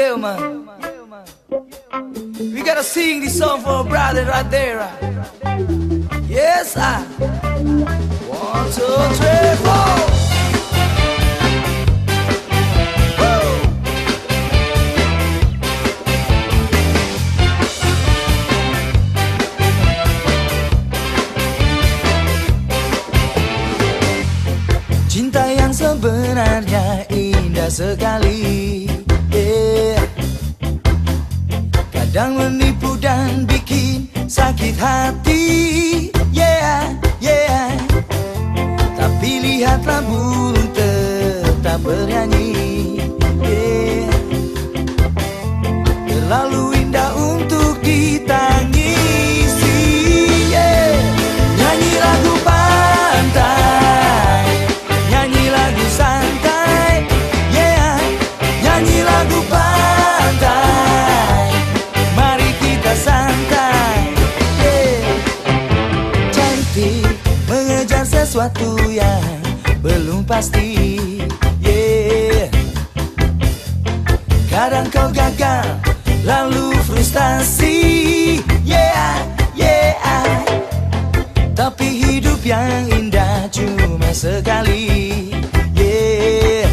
We gotta sing this song for a brother right there. Yes, I. One, two, three, four. Cinta yang sebenarnya indah sekali Kadang menipu dan bikin sakit hati. Yeah, yeah. Tapi lihatlah burung sesuatu yang belum pasti yeah. Kadang kau gagal lalu frustasi yeah, yeah. Tapi hidup yang indah cuma sekali yeah.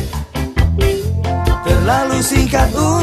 Terlalu singkat untuk